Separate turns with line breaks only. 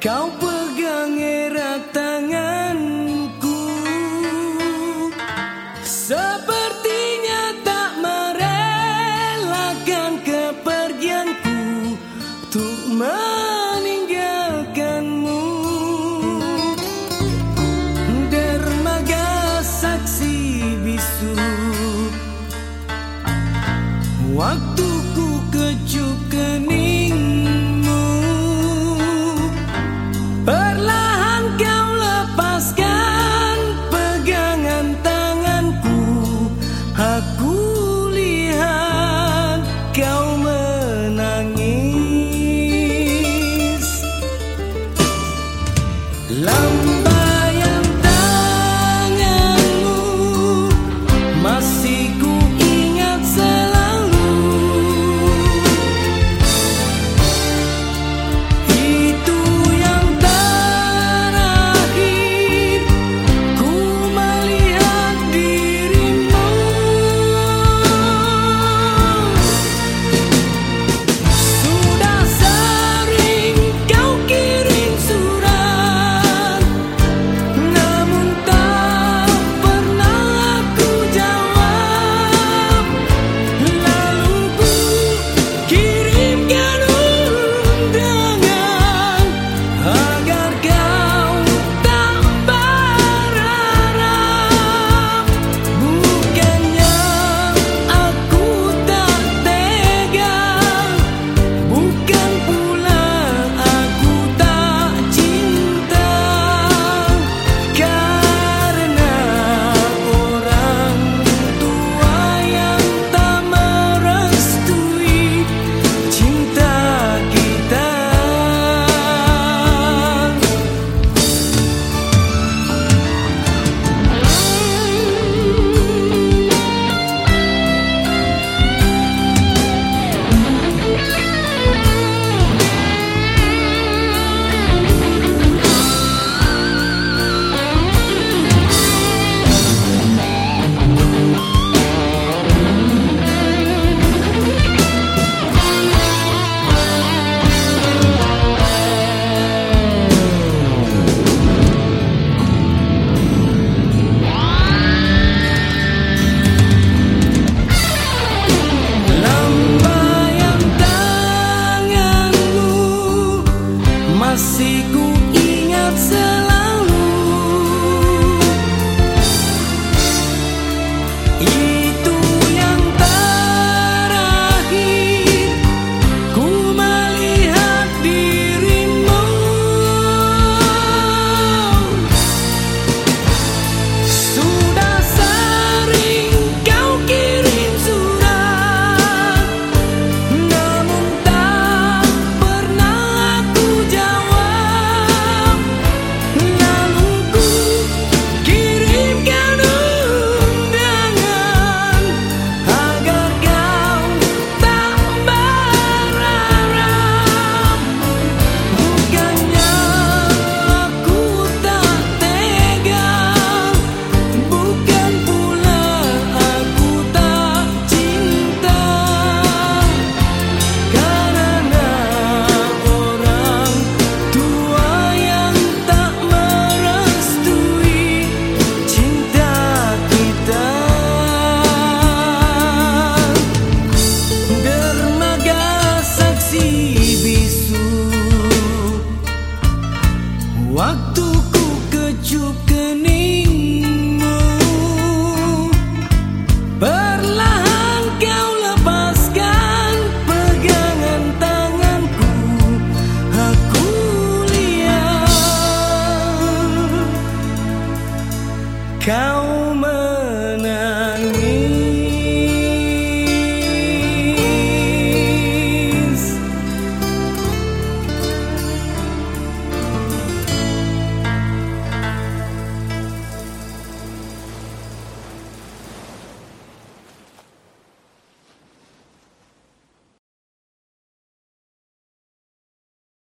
Cao